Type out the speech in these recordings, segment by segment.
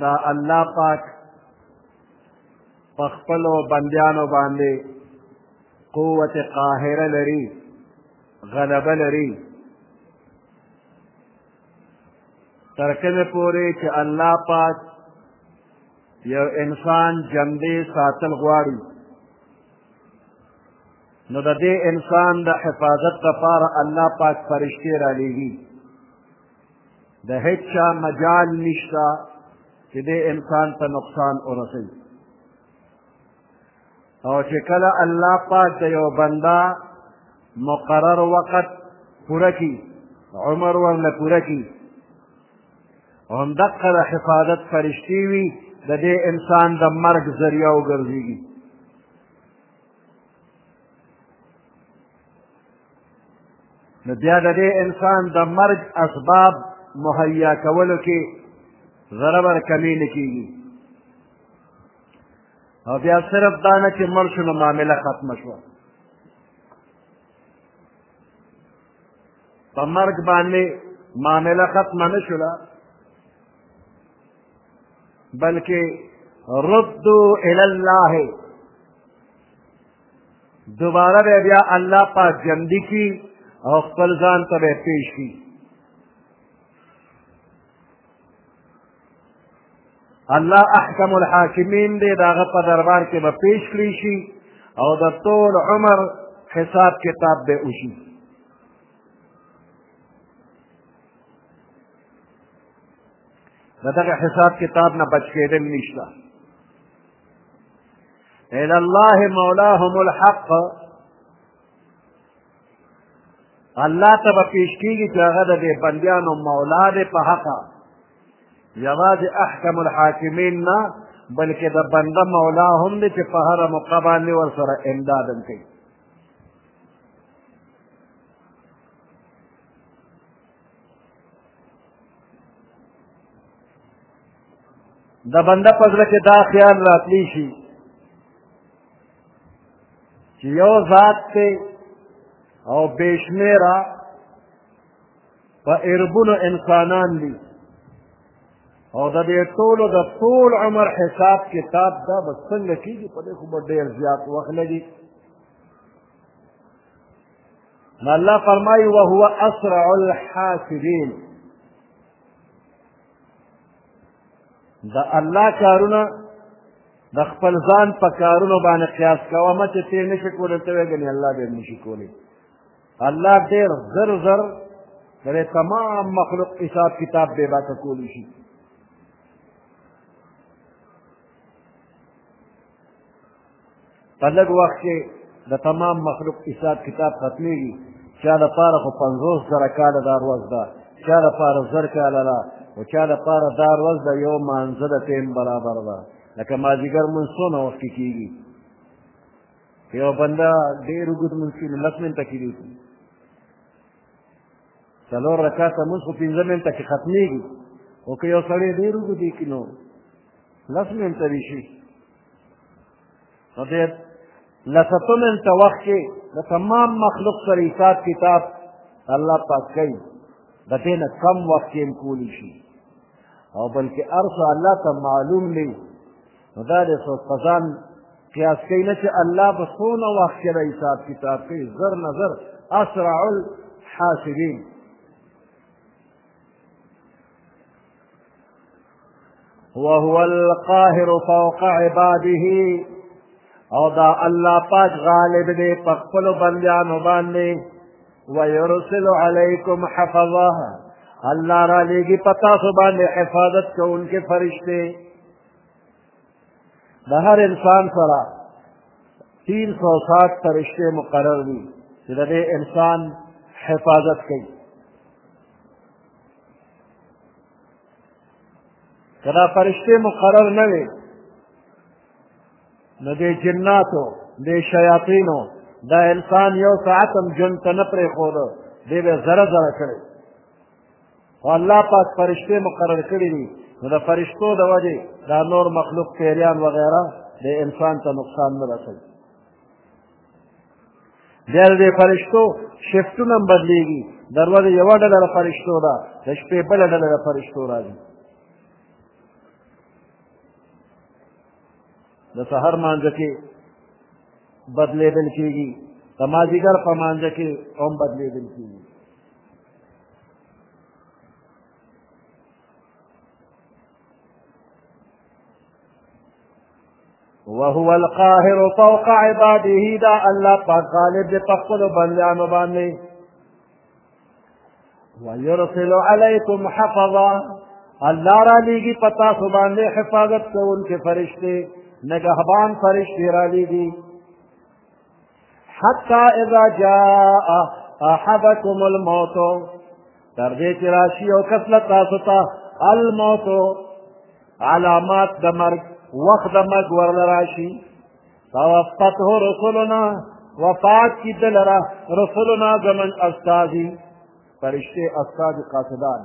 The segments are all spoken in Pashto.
دا الله پاک په خپلو بندیانو باندې قوت قاهره لري غلبه لري تر کله پورې چې الله پاک یو انسان جمدې ساتل غواړي نو د دې انسان د حفاظت لپاره الله پاک فرشتې رالیږي د هیچا مجال نشته چې دې انسان ته نقصان ورسوي او چې کله الله پاک د یو بنده مقرر وقت پوره کی عمر ورله پوره کی همدقه د حفاظت فرشتې وي د دې انسان د مرګ ذریعه وګرځېږي نو بیا د دې انسان د مرګ اسباب مهیا کولو کې ذره بر کمی نه کېږي او بیا صرف دا نه چې مړ شو نو معامله ختمه شوه په مرګ باندې معامله ختمه نه شوله بلکې ردو الی الله دوباره به بیا الله پاک ژوندي کړي او خپل ځان ته به پیش کړي الله احکم الحاکمین دی د هغه په دربار کې به پیش کړی شي او د ټول عمر حساب کتاب به وشي د دغه حساب کتاب نه بچ کېدل نشته الى الله مولاهم الحق الله ته به پیش کېږي چې هغه د دې بندیانو مولا دی په حقه یوازې احکم الحاکمین نه بلکې د بنده مولا هم دی چې په هره موقع باندې ورسره امداد هم کوي د بنده په زړه کې دا خیال راتلی شي چې یو ذات دی او بې شمېره په اربونو انسانان دي او د دې ټولو د ټول عمر حساب کتاب دا به څنګه کېږي په دې خو به ډېر زیات وخت لګي نو الله فرمایي وهو اسرع الحاسبین د الله کارونه د خپل ځان په کارونو باندې قیاس کوه مه چې تېر نه شي کولی ته وایې ګنې الله بیا نه شي کولی الله ډېر زر زر د تمام مخلوق حساب کتاب بې باکه کولی شي په لږ وخت کې د تمام مخلوق حساب کتاب ختمېږي چا لپاره خو پنځوس زره کاله دا ورځ ده چا لپاره زر کاله ده او چا لپاره دا ورځ د یو مانځه د ټیم برابر ده لکه مازدیګر مونځ څونه وخت کې کېږي که یو بنده ډېر اوږد مونځ کړي نو لس منټه کېږي څلور رکعته مونځ خو پنځه منټه کې ختمېږي او که یو سړی ډېر اوږد یې کړي نو لس منټه دې شي نو دې لسطمن ته وخت کې د تمام مخلوق سره حساب کتاب الله پاک کوي د دې نه کم وخت کې کولی شي او بلکې ارث الله ته معلوم دی نو دا د قزان قیاس کوي نه چې الله په څونه وخت کې د حساب کتاب کوي زر نظر اسرع الحاسبین وهو القاهر فوق عباده او دا الله پاک غالب دی په خپلو بندیانو باندې ويرسل علیکم حفظه الله را لېږي په تاسو باندې حفاظت کوونکې فرشتې د هر انسان سره تین سو ساٹھ فرشتے مقرر دی جنہیں انسان حفاظت کی که دا فرشتې مقرر نه وي نو دې جناتو دې شیاطینو دا انسان یو ساعت هم ژوند ته نه پرېښوده دې به زره زره کړی خو الله پاک فرشتې مقرر کړي دي نو د فرشتو د وجې دا نور مخلوق پیریان وغیره د انسان ته نقصان نه رسوي بیا د فرشتو شفتونه هم بدلېږي د ورځې یوه ډله د فرشتو ده د شپې بله ډله د فرشتو راځي د سهار مانځه کې بدلېدل کېږي د مازدیګر په مانځه کې هم بدلېدل کېږي وهو القاهر فوق عباده دا الله پاک غالب دی په خپلو بندیانو باندې ويرسل عليكم حفظا الله را لیږي په تاسو باندې حفاظت کوونکې فرشتې نګهبان فرشتې را لیږي حتی اذا جاء احدکم الموت تر دې چې راشي یو کس له تاسو ته الموت علامات د مرګ وخت د مرګ ورله راشي توفته رسولنا وفات کی دلرا رسولنا زمن استاذی فرشتے استاد قاصدان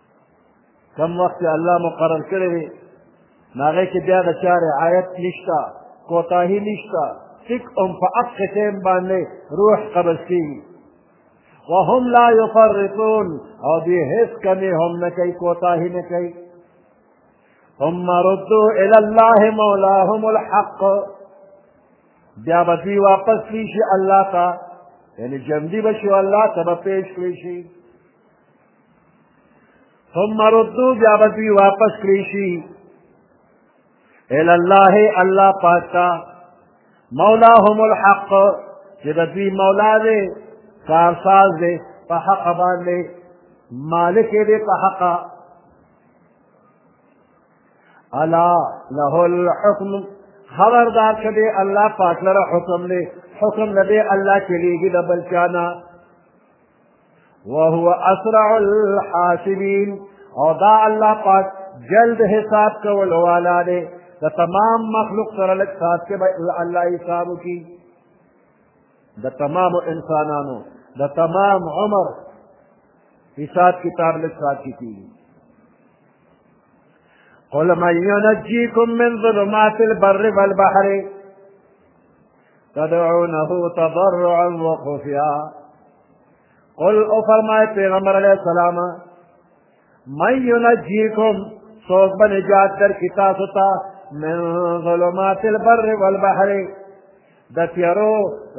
کم وخت چې الله مقرر کړی وي نو هغې کې بیا د چا رعایت نشته کوتاهي نشته ټیک هم په حق ټیم باندې روح قبض کېږي وهم لا یفرطون او دوی هېڅ کمې هم نه کوي کوتاهي نه کوي ثم ردو الى الله مولاهم الحق بیا به دوی واپس کړي شي الله ته یعنې جمدي به شي الله ته به پېښ کړی شي ثم ردو بیا به دوی واپس کړی شي الی الله الله پاک ته مولاهم الحق چې د دوی مولا دی کارساز دی په حق باندې مالک دی په حق الا له الحكم خبردار کدی الله پاک لره حکم دی حکم نه دی الله چلیږي د بل چانه وهو اسرع الحاسبین او دا الله پاک جلد حساب کول والا دی د تمام مخلوق سره لږ ساعت کې به الله حساب وکړي د تمام انسانانو د تمام عمر حساب کتاب لږ ساعت کې کیږي قل من ينجيكم من ظلمات البر والبحر تدعونه تضرعا وخفيا قل او فرمائے پیغمبر علیہ السلام من ينجيكم سوک بنجات در کتاب ستا من ظلمات البر والبحر د تیارو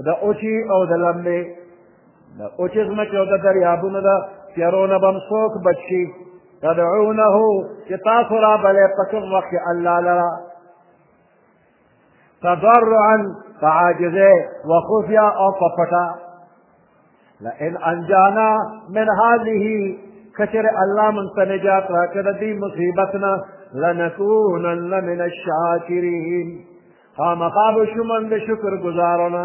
د اوچی او د لمبې د اوچې ځمکې او د دریابونو د تیارو نه به هم څوک بچ شي تدعونه چې تاسو رابلې په کوم وخت کې الله لره تضرعا فعاجزي وخفيا او طفتا لئن انجانا من هذه کچر الله من ته راكد دي مصيبتنا لنكونن من الشاكرين خامخا خاب شمن بشكر گزارنا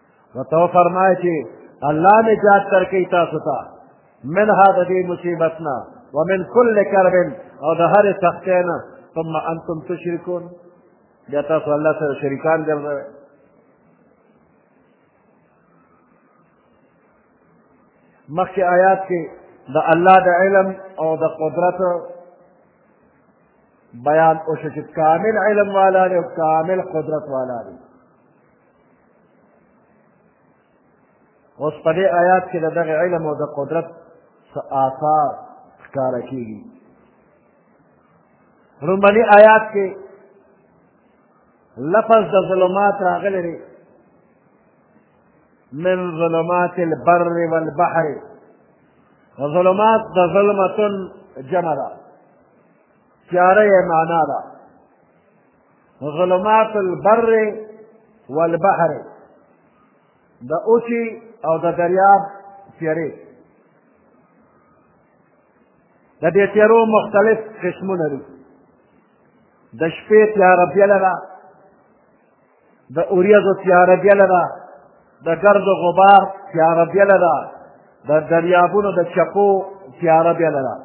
نو ته فرمایه چې الله نجات درکوي تاسو ته منها د دې مصیبت نه ومن کل کرب او د هرې سختۍ نه ثم انتم تشرکون بیا تاسو الله سره شریکان ګرځوئ مخکې آیات کې د الله د علم او د قدرت بیان وشو چې کامل علم والا دی او کامل قدرت والا دی اوس په دې آیات کې د دغه علم او د قدرت څه آثار ښکاره کېږي لومړني آیات کې لفظ د ظلمات راغلی دی من ظلمات البر والبحر ظلمات د ظلمتن جمع ده تیاره یې معنا ده ظلمات البر والبحر د اوچی او د دریاب تیرې د دې تیرو مختلف قسمونه دي د شپې تیاره بیله ده د اوریځو تیاره بیله ده د ګرد غبار تیاره بیله ده د دریابونو د چپو تیاره بیله ده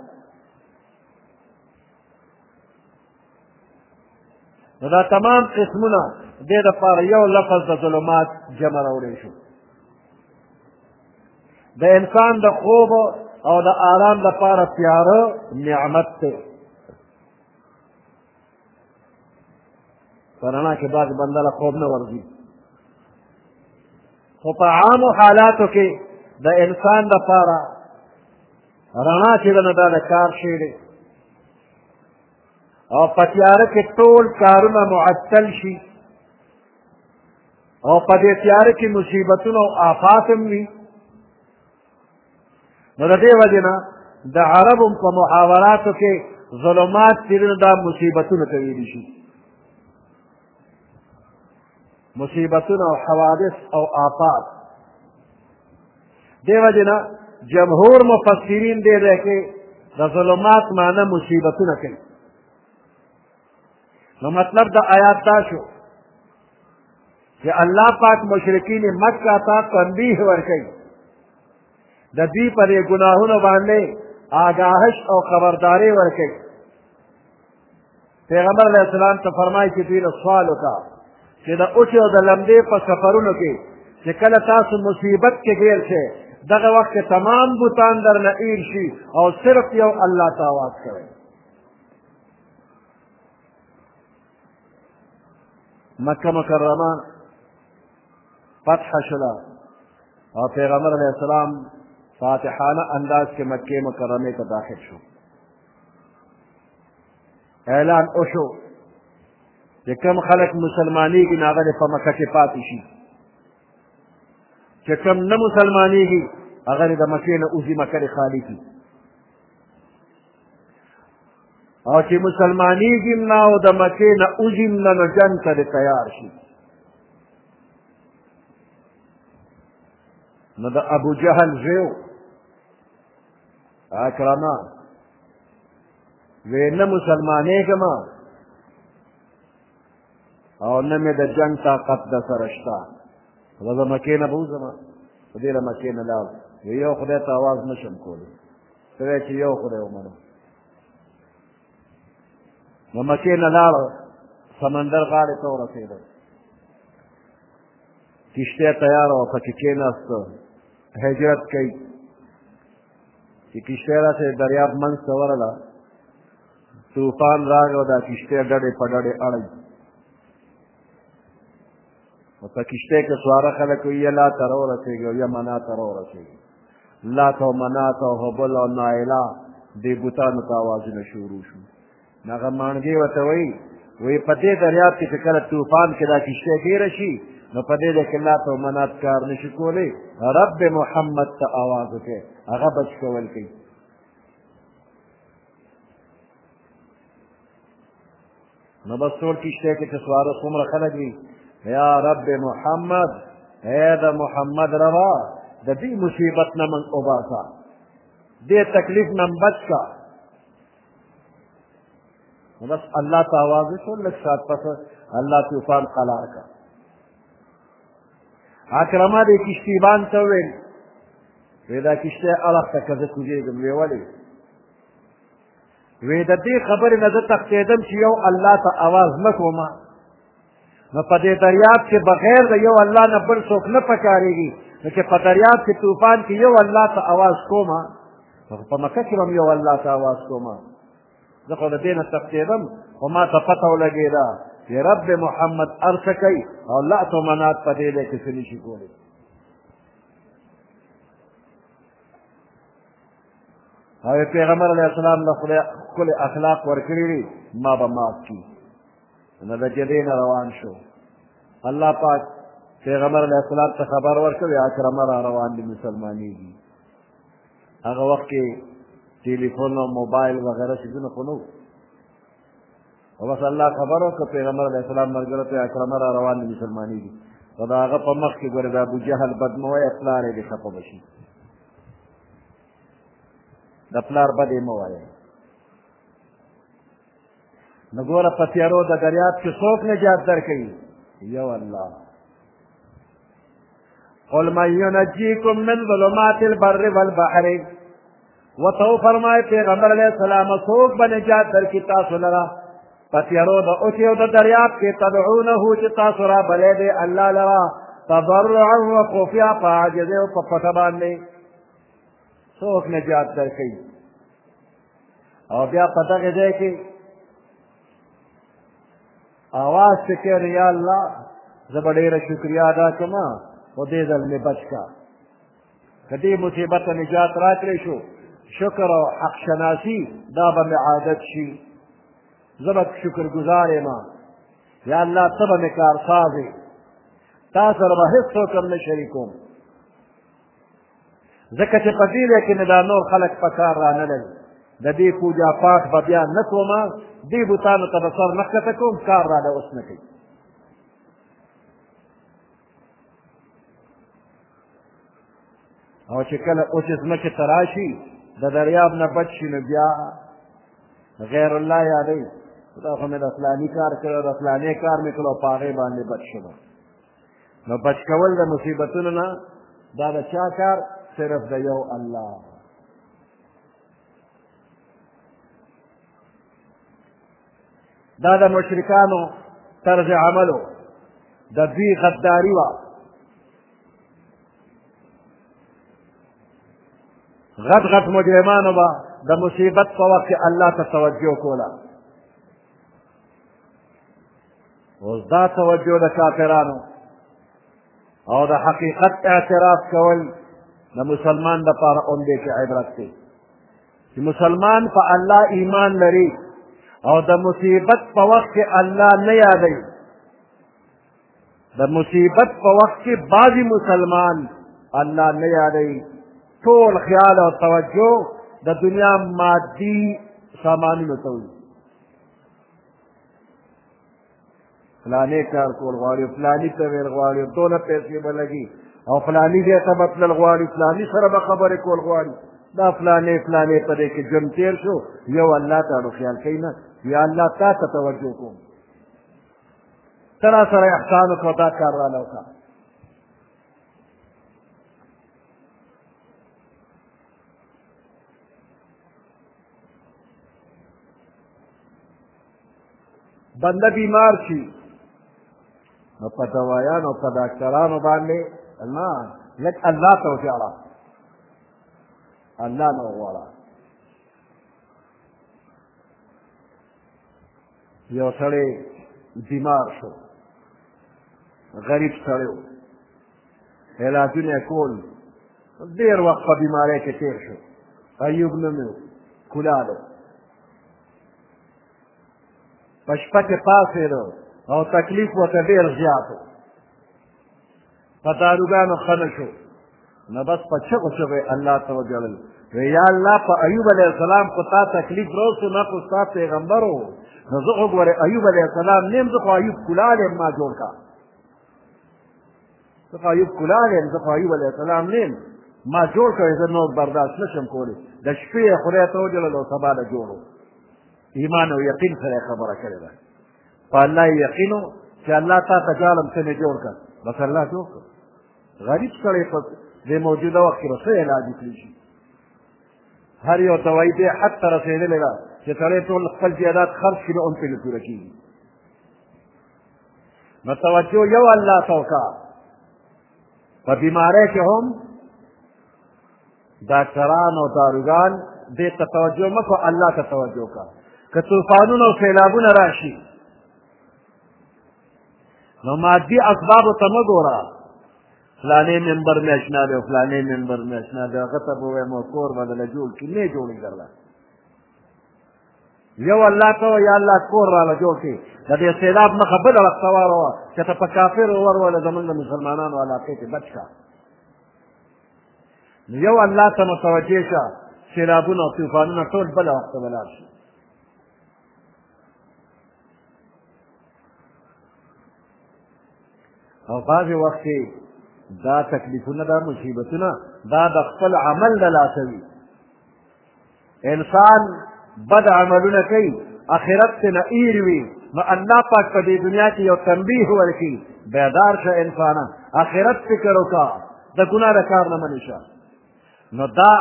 نو دا تمام قسمونه دې دپاره یو لفظ د ظلمات جمع راوړی شو د انسان د خوب او د آرام دپاره تیاره نعمت دی په رڼا کې بعضې بنده له خوب نه ورځي خو په عامو حالاتو کې د انسان دپاره رڼا چې ده نو دا د کار شی دی او په تیاره کې ټول کارونه معطل شي او په دې تیاره کې مصیبتونه او آفات هم وي نو د دې وجې نه د عربو په محاوراتو کې ظلمات چې دا مصیبتونه ته ویلی شي مصیبتونه او حوادث او آفات دې وجې نه جمهور مفسرین دې ځای کې د ظلمات معنی مصیبتونه کوي نو مطلب د آیات دا شو چې الله پاک مشرکین مکه ته تنبیه ورکوي د دوی پر ګناهونو باندې آگاهش او خبرداری ورکوي پیغمبر علیه السلام ته فرمایي چې دوی له سوال وکړه چې د اوچې او د لمبې په سفرونو کې چې کله تاسو مصیبت کې ګیر شئ دغه وخت کې تمام بوتان درنه ایر شي او صرف یو الله ته آواز کوئ مکه مکرمه فتح شوله او پیغمبر علیه السلام فاتحانه انداز کې مکې مکرمې ته داخل شو اعلان وشو چې کم خلک مسلمانېږي نو هغه دې په مکه کې پاتې شي چې کم نه مسلمانېږي هغه دې د مکې نه وځي مکه دې خالي کړي او چې مسلمانېږي هم نه او د مکې نه وځي هم نه نو جنګ ته دې تیار شي نو د ابو جهل زیو اکرمه وې نه مسلمانېږم او نه مې د جنګ طاقت د سره شته زه د مکې نه به وځم په دې له مکې نه لاړ وې یو خدای ته اواز نه شم کولی ته وایې چې یو خدای ومنم نو مکې نه لاړ سمندر غاړې ته ورسېدل کشتیا تیار او پکې کېناست هجرت کوي چې کشته راته دریاب منځ ته ورله طوفان راغی او دا کشته ډډې په ډډې اړی او په کشته کې سواره خلک وي یا لا تر ورسېږي او یا منا تر ورسېږي لات او منات او هبل او نایلا دې بوتانو ته اوازونه شروع شو هغه مانګې ورته وایي وایي په دې دریاب کې چې کله طوفان کې دا کشتۍ تېره شي نو په دې ده کې الله ته منات کار نشي کولی رب محمد ته اواز وکړي هغه بچ کول کوي نو بس ټول کشتۍ کې چې سواره څومره خلک وي یا رب محمد اے د محمد روا د دې مصیبت نه من وباسه دې تکلیف نه بچ کا نو بس الله ته آواز وشو لږ ساعت پس الله طوفان قلار کړ اکرمه دې کشتیبان ته وویل وی دا کشتی اړخ ته که زه کوزېږم وی ولې وی د دې خبرې نه زه تښتېدم چې یو الله ته آواز نه کوم نو په دې دریاب کې بغیر د یو الله نه بل څوک نه پکارېږي نو چې په دریاب کې طوفان کې یو الله ته اواز کوم نو په مکه کې هم یو الله ته اواز کوم زه خو له دې نه تښتېدم خو ما ته پته ولګېده چې رب محمد هر څه کوي او لات و منات په دې دی کې څه نشي کولی او پیغمبر علیه السلام له خدای ښکلي اخلاق ورکړي دي ما به معاف کړي نو د جدې نه روان شو الله پاک پیغمبر علیه السلام ته خبر ورکوي اکرمه را روان دي مسلمانېږي هغه وخت کې ټلیفون او موبایل وغیره څیزونه خو نه او بس الله خبر ورکړ پیغمبر علیه السلام ملګرو ته اکرمه را روان دي مسلمانېږي خو د هغه په مخ کې ګوره د ابو جهل بد مه وایه پلار یې دې خفه به شي د پلار بد یې مه وایه نو ګوره په تیارو د دریاب کې څوک نجات درکوي یو الله قل من ينجيكم من ظلمات البر والبحر وتو فرمای پیغمبر علیہ السلام سوک به نجات در کی تاسو لرا پتیرو د اوتی او د دریاب کې تدعونه چې تاسو را بلې دی الله لرا تضرعا وخفیا فاجز او په پټه باندې سوک نجات در کوي او بیا په دغه ځای کې اواز چې کوي یا الله زه به ډېره شکریا ادا کړم خو دې ځل مې بچ کا که دې مصیبت ته نجات راکړی شو شکر او حق شناسی دا به مې عادت شي زه به شکر ګزار یم یا الله ته به مې کارساز یې تا سره به هېڅ څوک هم نه شریکوم ځکه چې په دې ځای کې مې دا نور خلک په کار رانلل د دې پوجا پاټ به بیا نه کوم دې بوتانو ته به سر نه ښکته کوم کار راله اوس نه کوي او چې کله اوس ځمکې ته راشي د دریاب نه بچ شي نو بیا غیر الله یادوي دا خو مې د فلاني کار کړی د فلانې کار مې کړو په هغې باندې بچ شوم نو بچ کول د مصیبتونو نه دا د چا کار صرف د یو الله دا د مشرکانو طرز عملو د دوی غداری وه غټ غټ مجرمانو به د مصیبت په وخت کې الله ته توجه کوله اوس دا توجه د کافرانو او د حقیقت اعتراف کول د مسلمان لپاره هم دی چې عبرت دی چې مسلمان په الله ایمان لري او د مصیبت په وخت کې الله نه یادوي د مصیبت په وخت کې بعضی مسلمان الله نه یادوي ټول خیال او توجه د دنیا مادي سامانونو ته وي فلانې کار کول غواړي فلاني ته ویل غواړي دونه پیسې به لګي او فلاني ځای ته به تلل غواړي فلاني سره به خبرې کول غواړي دا فلانې فلانې په دې کې ژوند تېر شو یو الله ته خیال کوي نه یا الله تا ته توجه کوم ته را سره احسان وکړه دا کار رانه وکړه بنده بیمار شي نو په دوایانو په ډاکټرانو باندې نه لږ الله ته وژاړه الله نه وغواړه یو سړی بیمار شو غریب سړی و علاجونه یې کول ډېر وخت په بیمارۍ کې تېر شو ایوب نوم یې کلال و په شپه کې پاڅېده او تکلیف ورته ډېر زیات و په داروګانو ښه نه شو نو بس په چغو چغو یې الله ته وژړل وی یا الله په ایوب علیه السلام خو تا تکلیف راوسو ما خو ستا پیغمبر و نو زه خو ګورې ایوب علیه السلام نیم زه خو ایوب کلال یم ما جوړ کا زه خو ایوب کلال یم زه خو ایوب علیه السلام نیم ما جوړ کړی زه نور برداشت نه شم کولی د شپې یې خدای ته وجړل او سبا له جوړو ایمان او یقین سره یې خبره کړې ده په الله یې یقین و چې الله تا ته جالم څه نه جوړ کړ بس الله جوړ کړ غریب سړی په دې موجوده وخت کې به څه علاج وکړي شي هر یو دوایي دې حد ته رسېدلې ده چې سړی ټول خپل جایداد خرڅ کړي هم پرې نه پوره کېږي نو توجه یو الله ته وکړه په بیمارۍ کې هم ډاکټران او داروګان دې ته توجه مه کوه الله ته توجه کوه که طوفانونه او سیلابونه راشي نو مادي اسبابو ته مه ګوره فلانې ممبر مې اشنا دی او فلانې ممبر مې اشنا دی هغه ته به وایم کور به دله جوړ کړي نه جوړېږي یو الله ته وایي یا الله کور راله جوړ کړي د دې سیلاب مخه بله وخته واروه چې ته په کافرو وروله زمونږ د مسلمانانو علاقې کې بچ کړه نو یو الله ته متوجه شه سیلابونه او طوفانونه ټول بله وخته به لاړ شي او بعضې وخت کې دا تکلیفونه دا مصیبتونه دا د خپل عمل له لاسه وي انسان بد عملونه کوي اخرت ته نه ایر وي نو الله پاک په دې دنیا کې یو تنبیه ورکړي بیدار شه انسانه اخرت فکر وکړه د ګناه د کار نه منې شه نو دا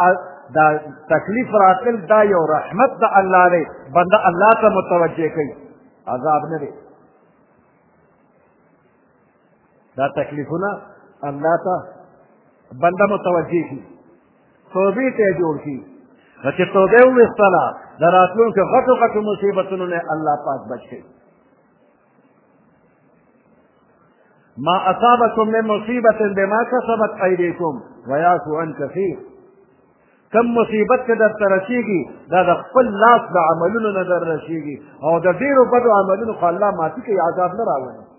دا تکلیف راتل دا یو رحمت د الله دی بنده الله ته متوجه کوي عذاب نه دی دا تکلیفونه الله ته بنده متوجه شي توبې ته جوړ شي نو چې توبه وویستله د راتلونکو غټو غټو مصیبتونو نه الله پاک بچ شي ما اصابكم من مصيبة بما كسبت أيديكم ويعفو عن كثير کم مصیبت چې درته رسېږي دا د خپل لاس د عملونو نه در رسېږي او د ډېرو بدو عملونو خو الله ماتي کوي عذاب نه راولي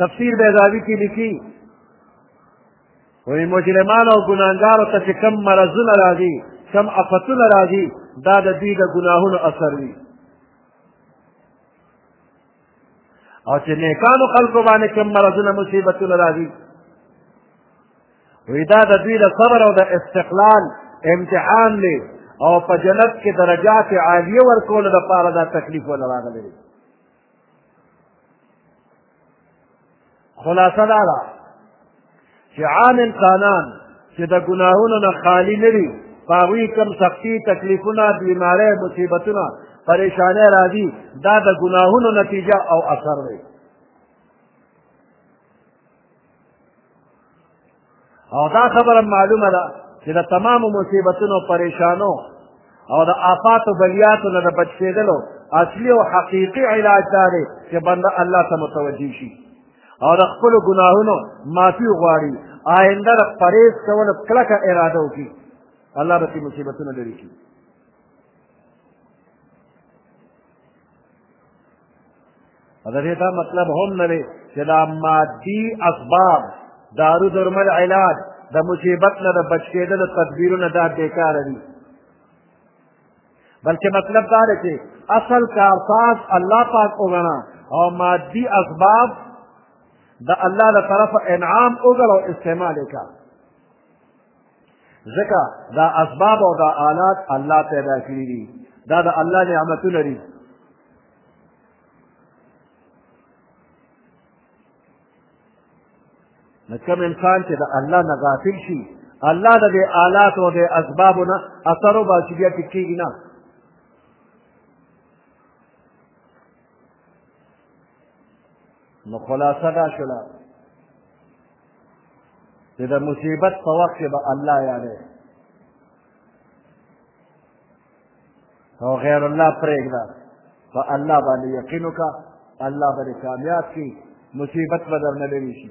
تفسیر بیضاوی کې لیکي وایي مجرمان او ګناهګارو ته چې کم مرضونه راځي کم افتونه راځي دا د دوی د ګناهونو اثر وي او چې نیکانو خلکو باندې کوم مرضونه مصیبتونه راځي وی دا د دوی د صبر او د استقلال امتحان دی او په جنت کې درجات عالیه ورکولو دپاره دا تکلیف ونه راغلی دی خلاصه دا ده چې عام انسانان چې د ګناهونو نه خالي نه دي په هغوی کوم سختي تکلیفونه بیمارۍ مصیبتونه پریشانۍ راځي دا د ګناهونو نتیجه او اثر دی او دا خبره معلومه ده چې د تمامو مصیبتونو پریشانو او د آفاتو بلیاتو نه د بچ کېدلو اصلي او حقیقي علاج دا دی چې بنده الله ته متوجه شي او د خپلو ګناهونو معافي وغواړي آینده د پرهېز کولو کلکه اراده وکړي الله به مصیبتونه لرې کړي د دې دا مطلب هم نه دی چې دا مادي اسباب دارو درمل علاج د مصیبت نه د بچ کېدلو تدبیرونه دا بېکاره دي بلکې مطلب دا دی چې اصل کارساز الله پاک وګڼه او مادي اسباب د الله له طرفه انعام وګڼه او استعمال یې کړه ځکه دا اسباب او دا آلات الله پیدا کړي دي دا د الله نعمتونه دي نو کوم انسان چې د الله نه غافل شي الله د دې آلات او د اسبابو نه اثر او باسي بیا ټکېږي نه نو خلاصه دا شوله چې د مصیبت په وخت کې به الله یادوي او غیر الله پرېږده په الله باندې یقین وکړه الله به دې کامیاب کړي مصیبت به درنه لرې شي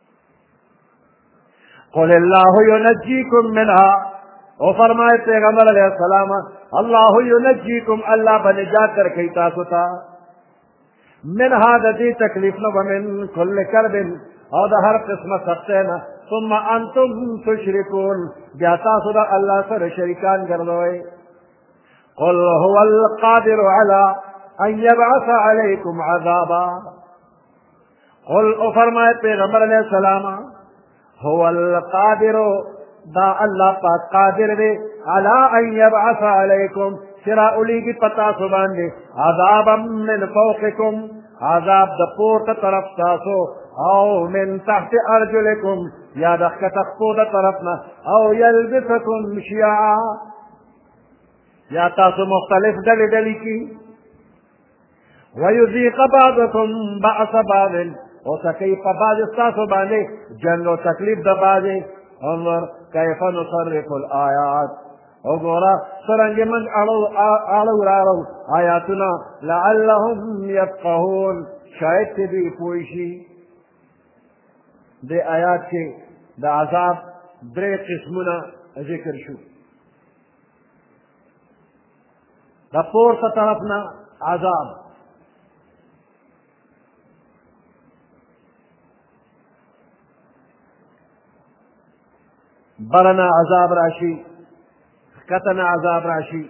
قل الله ينجيكم منها او فرمائے پیغمبر علیہ السلام اللہ ينجيكم اللہ بنجات در کئی تاسو تا من هذا دی تکلیف نو ومن کل کرب او د هر قسمه سختینا ثم انتم تشركون بیا تاسو د الله سره شریکان ګرځوي قل هو القادر على ان يبعث عليكم عذابا قل او فرمائے پیغمبر علیہ السلام هو القادر دا الله پاک قادر دی علا ان یبعث علیکم چرا اولیگی پتا سو باندې عذابا من فوقکم عذاب د پورته طرف تاسو او من تحت ارجلکم یا د ښکته خپو د طرف نه او یلبسکم شیعا یا تاسو مختلف ډلې ډلې کی ويذيق بعضكم بعض بعض او تکي په بعض تاسو باندې جنگ او تکلیف د بعضې انظر كيف نصرف الآيات او ګوره څرنګه من اړو اړو راړو آیاتونه لعلهم يفقهون شاید چې دوی پوه شي د آیات کې د عذاب درې قسمونه ذکر شو د پورته طرف نه عذاب برنا عذاب راشي کتنا عذاب راشي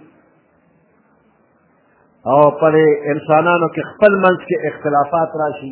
او پر انسانانو کې خپل منځ کې اختلافات راشي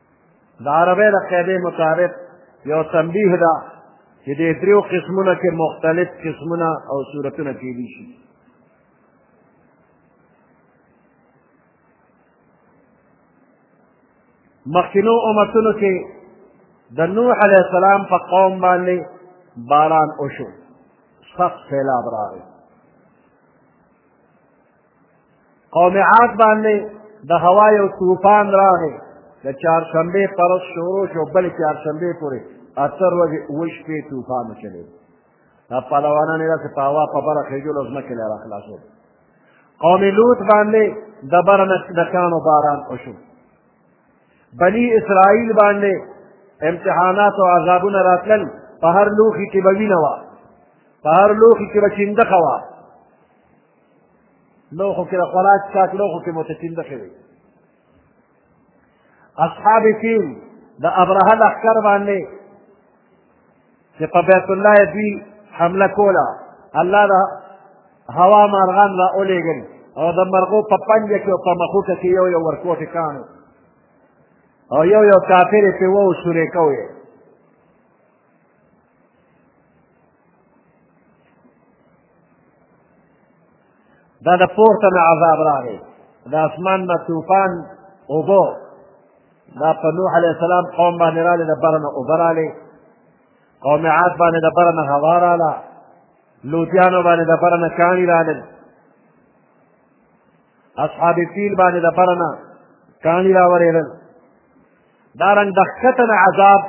د عربۍ د قاعدې مطابق یو تنبیه ده چې دې دریو قسمونه کې مختلف قسمونه او صورتونه کېدی شي مخکینو امتونو کې د نوح علیه السلام په قوم باندې باران وشو سخت سیلاب راغی قوم عاد باندې د هوا یو طوفان راغی د چهارشنبې پر ورځ شروع شو بلې چهارشنبې پورې اته ورځې اووه شپې طوفان وچلېد دا پهلوانان یې داسې په هوا په بره خېجلو ځمکې له را خلاصول قوم لوط باندې د بره نه د کانو باران وشو بني اسرائیل باندې امتحانات او عذابونه راتلل په هر لوښي کې به وینه وه په هر لوښي کې به چیندخه وه لوښو کې د خوراک څښاک لوښو کې مو ته چینده شوې اصحاب فیل د ابرهه لښکر باندې چې په بیت الله یې دوی حمله کوله الله د هوا مارغان را ولېږل او د مرغو په پنجه کې او په مخوکه کې یو یو ورکوټې کانو او یو یو کافر یې پرې وو سورې کوی دا د پورته نه عذاب راغی د اسمان نه طوفان اوبه دا په نوح علیه السلام قوم باندې راغلی د بره نه اوبه راغلې قوم عاد باندې د بره نه هوا راغله لوتیانو باندې د بره نه کاڼي راغلل اصحاب فیل باندې د بره نه کاڼي راورېدل دارنګ د ښکته نه عذاب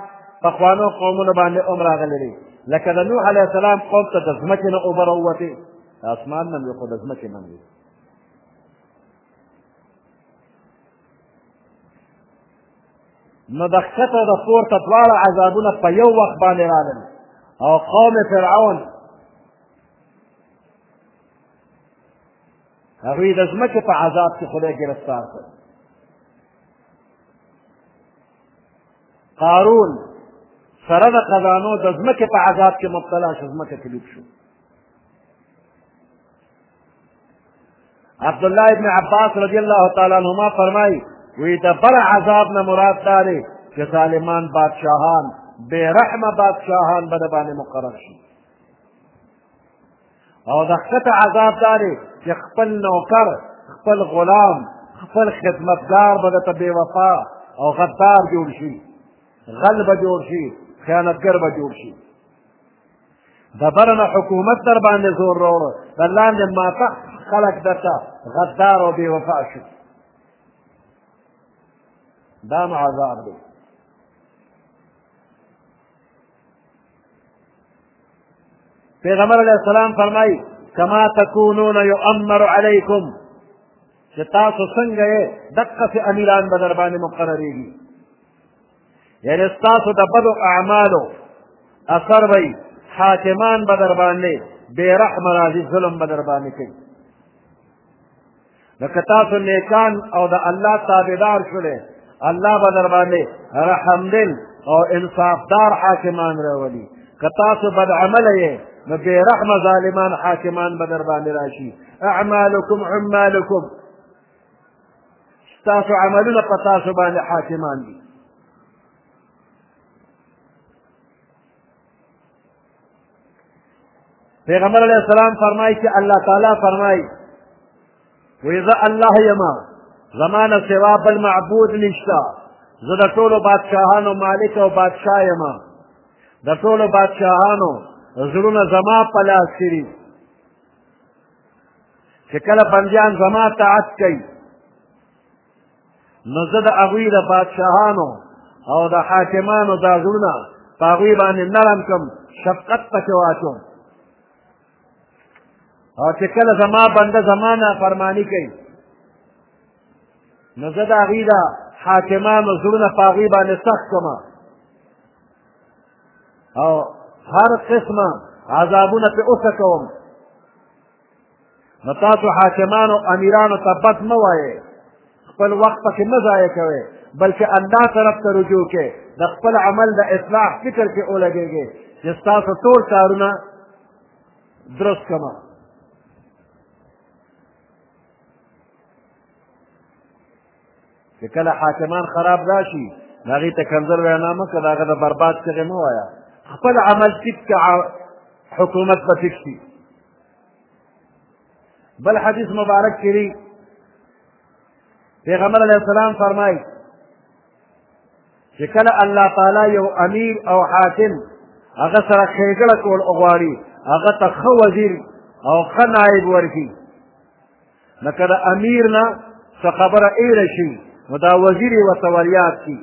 پخوانو قومونو باندې هم راغلی دی لکه د نوح علیه السلام قوم ته د ځمکې نه اوبه راووتې د اسمان نه وي خو د ځمکې نه وي نو د ښکته د پورته دواړه عذابونه په یو وخت باندې راغلل او قوم فرعون هغوی د ځمکې په عذاب کې خدای ګرفتار کړ قارون سره د خزانو د ځمکې په عذاب کې مبتلا شو ځمکه کې لوټ شو عبدالله ابن عباس رضی الله تعالی عنهما فرمایي وی د بر عذاب نه مراد دا دی چې ظالمان بادشاهان بې رحمه بادشاهان به د باندې مقرر شي او د ښکته عذاب دا دی چې خپل نوکر خپل غلام خپل خدمتګار به درته بې وفا او غدار جوړ شي غل به جوړ شي خیانتګر به جوړ شي د برنه حکومت در باندې زور راوړه د لاندې ماته خلک درته غدار او بې وفا شي دا عذاب دی پیغمبر علیه السلام فرمایي کما تکونون یؤمر علیکم چې تاسو څنګه یې دقسې امیران به در باندې مقررېږي یعنې ستاسو د بدو اعمالو اثر به حاکمان به در باندې بې رحمه راځي ظلم به در باندې کوي نو که تاسو نیکان او د الله تابعدار شولې الله به در باندې رحمدل او انصافدار حاکمان راولي که تاسو بد عمله یې نو بېرحمه ظالمان حاکمان به در باندې راشي اعمالکم عمالکم ستاسو عملونه په تاسو باندې حاکمان دي پیغمبر علیه السلام فرمایي چې الله تعالی فرمایي وایي زه الله یم زما نه سوا بل معبود نشته زه د ټولو بادشاهانو مالک او بادشاه یم د ټولو بادشاهانو زړونه زما په لاس کې دي چې کله بندیان زما طاعت کوي نو زه د هغوی د بادشاهانو او د حاکمانو دا زړونه په هغوی باندې نرم کړم شفقت پکې واچوم او چې کله زما بنده زما نافرماني کوي نو زه د هغوی د حاکمانو زړونه په هغوی باندې سخت کړم او هر قسمه عذابونه پې اوسه کوم نو تاسو حاکمانو امیرانو ته بد مه وایئ خپل وخت پکې مه ضایع کوئ بلکې الله طرف ته رجوع کې د خپل عمل د اصلاح فکر کې ولګېږي چې ستاسو ټول کارونه درست کړه چې کله حاکمان خراب راشي نو هغې ته کنځل وینا مه کړه هغه د برباد چغې مه وایه خپل عمل ټیک کړه حکومت به ټیک شي بل حدیث مبارک کې دی پیغمبر علیه السلام فرمایي چې کله الله تعالی یو امیر او حاکم هغه سره ښېګړه کول غواړي هغه ته ښه وزیر او ښه نایب ورکړي لکه د امیر نه څه خبره ایره شي نو دا وزیر یې ورته وریاد شي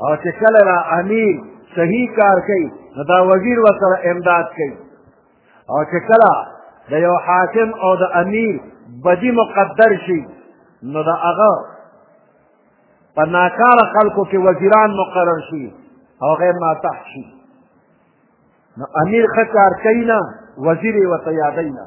او چې کله را امیر صحیح کار کوي نو دا وزیر ورسره امداد کوي او چې کله د یو حاکم او د امیر بدی مقدر شي نو د هغه په ناکاره خلکو کې وزیران مقرر شي او غیر ماتح شي نو امیر ښه کار کوي نه وزیر یې ورته یادوي نه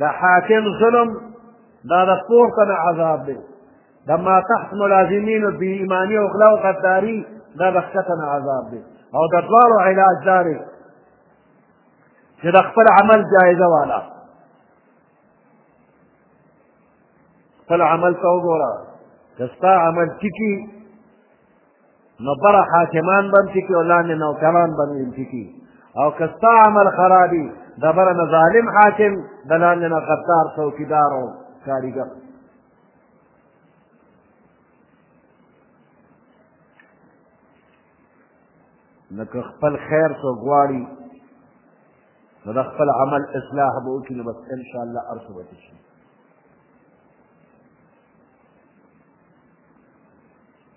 د حاکم ظلم دا د پورته نه عذاب دی د ما تحت ملازمین بی ایمانی او غلا او غداری دا د ښکته نه عذاب دی او د دواړو علاج دا دی چې د خپل عمل جایزه والا خپل عمل ته وګوره که ستا عمل ټیټي نو بره حاکمان به هم ټکي او لاندې نوکران به هم ټکي او که ستا عمل خراب وي د بره نه ظالم حاکم د لاندې نه غدار څوکیدار او کاریګر نو که خپل خیر څوک غواړي نو د خپل عمل اصلاح به وکړي نو بس انشاءالله هر څه به شي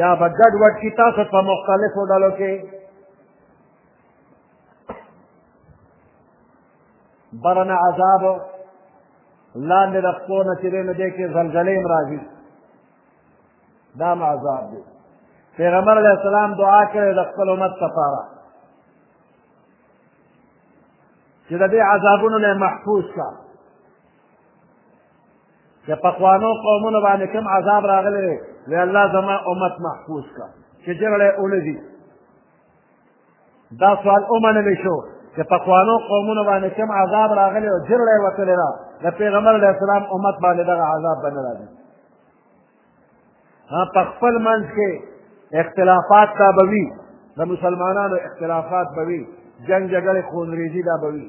یا به ګډ وډ کي تاسو په مختلفو ډلو کې برنه عذاب لاندې د پښو نه چې دی نو دی کې زلزلې هم راځي دا هم عذاب دی پیغمبر علیه السلام دعا کړې د خپل امت لپاره چې د دې عذابونو نه محفوظ کړه چې پخوانو قومونو باندې کوم عذاب راغلی دی وی الله زما امت محفوظ کړه چې جګړه ونه ځي دا سوال ومنل شو چې پخوانو قومونو باندې کوم عذاب راغلی او جګړه یې وتلې ده د پیغمبر علیه السلام امت باندې دغه عذاب به نه راځي په خپل منځ کې اختلافات دا به وي د مسلمانانو اختلافات به وي جنګ جګړې خونریزي دا به وي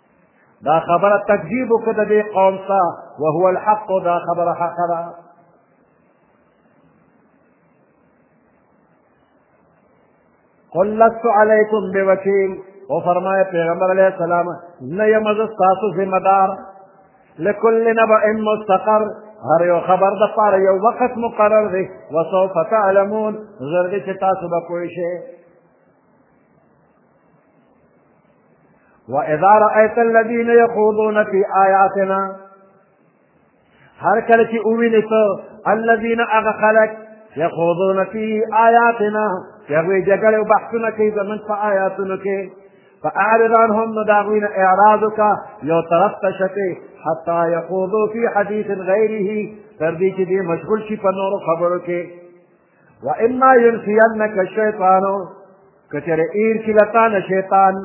دا خبره تکذیب وکړه د دې قوم ته وهو الحق دا خبره حق ده قل لست علیکم بوکیل او فرمایا پیغمبر علیہ السلام نه یم زه ستاسو ذمه دار لکل نبأ مستقر هر یو خبر د پاره یو وخت مقرر دی وسوف تعلمون زر دې چې تاسو به پوه شئ وَإِذَا رَأَيْتَ الَّذِينَ يَخُوضُونَ فِي آيَاتِنَا هر کله چې ووینې ته الذین هغه خلک یخوضون فی آیاتنا چې هغوی جګړې او بحثونه کوي زموږ په آیاتونو کې فأعرض عنهم نو د هغوی نه اعراض وکړه یو طرف ته شکې حتی یخوضو فی حدیث غیره تر دې چې دې مشغول شي په نورو خبرو کې و اما ينسينك الشيطان کچره ایر کی لتان شیطان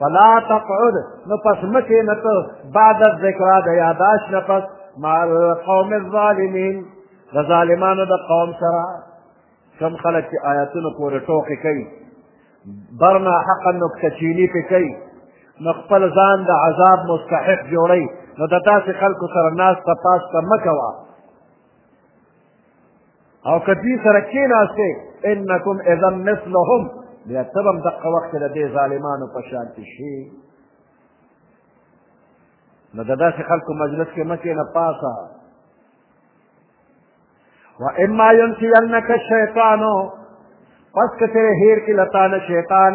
فلا تقعد نو پس مکه نه تو بعد الذکر د یاداش نه پس مع القوم الظالمین د ظالمانو د قوم سره کم خلک چې آیاتونو پورې ټوکې کوي برنا حقا نکته چینی پې کوي نو خپل ځان د عذاب مستحق جوړوي نو د داسې خلکو سره ناسته پاسته مه کوه او که دوی سره کېناستې انکم اذا مثلهم بیا ته به هم دقه وخت کې د دې ظالمانو په شان کې شي نو د داسې خلکو مجلس کې مه کېنه پاسه واما ينسينك الشيطان پس کچره هیر کی لتان شیطان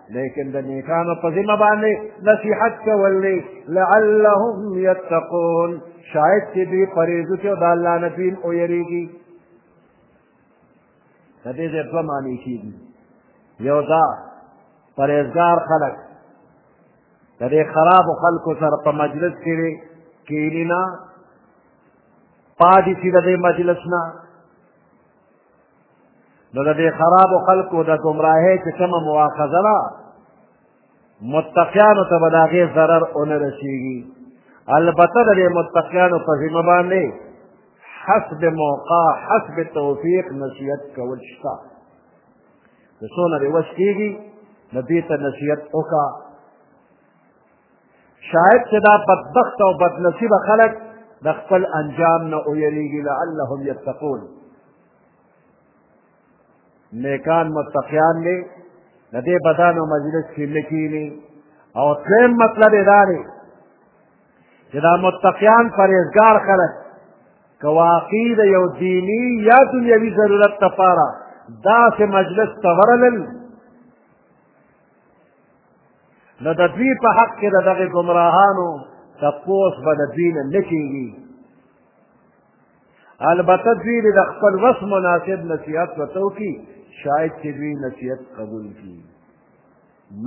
لیکن د نیکانو په ذمه باندې نصیحت کول دی لعلهم یتقون شاید چې دوی پرېږدو چې د الله نه دوی ویرېږي د دې ځای دوه معنی کېږي یو دا پرهېزګار خلک د دې خرابو خلکو سره په مجلس کې دی کینی نه پاتې شي د دې مجلس نه نو د دې خرابو خلکو د ګمراهۍ چې کومه مواخذه ده متقیانو ته به د هغې ضرر ونه رسېږي البته د دې متقیانو په ذمه باندې حسب موقع حسب توفیق نصیحت کول شته که څونه دې وس کېږي نو دې ته نصیحت وکړه شاید چې دا بدبخت او بدنصیبه خلک د خپل انجام نه ویریږي لعلهم یتقون نیکان متقیان دی د دې بدانو مجلس کې نه کینی او دویم مطلب یې دا دی چې دا متقیان پرهیزګار خلک که واقعي د یو دیني یا دنیوي ضرورت لپاره داسې مجلس ته ورلل نو د دوی په حق کې د دغې ګمراهانو تپوس به د دوی نه نه کېږي البته دوی دې د خپل وس مناسب نصیحت ورته وکړي شاید چې دوی نصیحت قبول کړي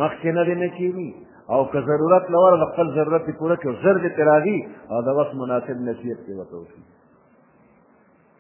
مخکې نه دې نه کېږي او که ضرورت نه ور خپل ضرورت یې پوره کړي ژر دې ترې راځي او د وس مناسب نصیحت یې ورته وکړي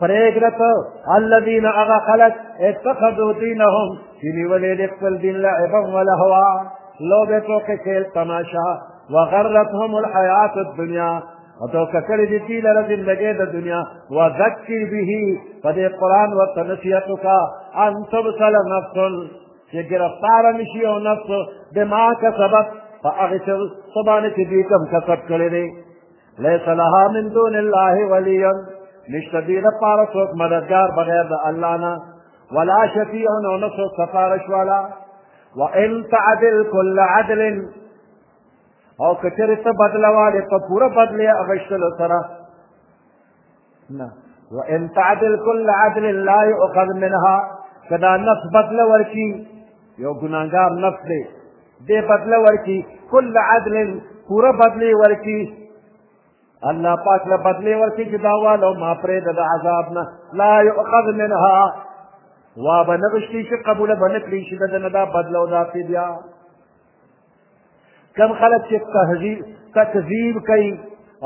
پرېږده ته الذین هغه خلک اتخذو دینهم چې نیولې دې خپل دین لعبا ولهوا لوبې ټوکې کېل تماشا وغرتهم الحیات الدنیا او تو ککړې دي تی لره زندګۍ د دنیا وذکر به په دې قرآن ورته نصیحت وکړه ان تبصل نفس چې ګرفتاره نه شي او نفس بما کسبت په هغه څه باندې چې دوی کوم کسب کړی دی ليس لها من دون الله ولي نشته دې لپاره څوک مددګار بغیر د الله نه ولا شفیع او نه څوک سفارش والا وان تعدل كل عدل او کچرې ته بدلواله په پوره بدلې اغشتلو سره نه وان تعدل كل عدل لا يؤخذ منها کدا نفس بدل ورکی یو ګناګار نفس دی دې بدل ورکی كل عدل پورا بدل ورکی الله پاک له بدل ورکی چې دا والو ما پرې د عذاب نه لا يؤخذ منها وا بنغشتي چې قبول بنکړي چې دا نه دا بدل او دا فدیا کم خلک چې تهذیب تکذیب کوي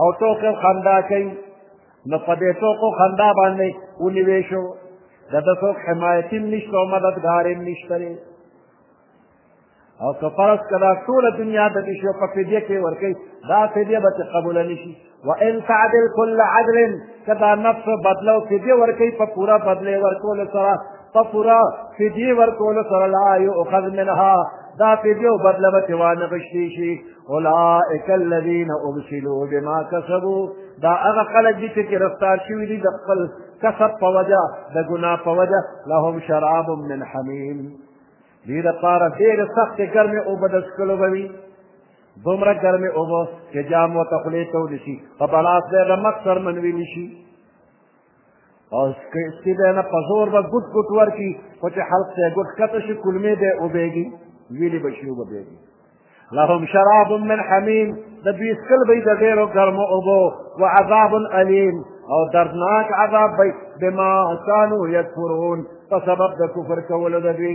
او ټوکه خندا کوي نو په دې ټوکو خندا باندې ونیوې شو د ده څوک حمایت هم نشته او مددګار هم نشته دی او که فرض که دا ټوله دنیا د دې شو په فدیه کې ورکوي دا فدیه به ترې قبوله نه شي وان تعدل كل عدل کدا نفس بدلو فدیه ورکی په پورا بدله ورکول سره په پورا فدیه ورکول سره لا یؤخذ منها دا فدیه او بدله به ترې وانه غشتی شي اولئک الذین ابسلو بما کسبو دا هغه خلک دي چې ګرفتار شوي دي د خپل کسب په وجه د ګناه په وجه لهم شراب من حمیم دې دپاره ډېرې سختې ګرمې اوبه د څښلو به وي دومره ګرمې اوبه چې جام ورته خولې ته ونیسي په بلاس دی له مخ سر منوي نشي او سپي دی نه په زور به ګوټ ګوټ ورکړي خو چې حلق ته ګوټ ښکته شي کلمې دی وبېږي ویلې به شي وبېږي لهم شراب من حمیم د دوی څکل به د ډېرو ګرمو اوبو وعذاب الیم او دردناک عذاب به بما کانو یکفرون په سبب د کفر کولو د دوی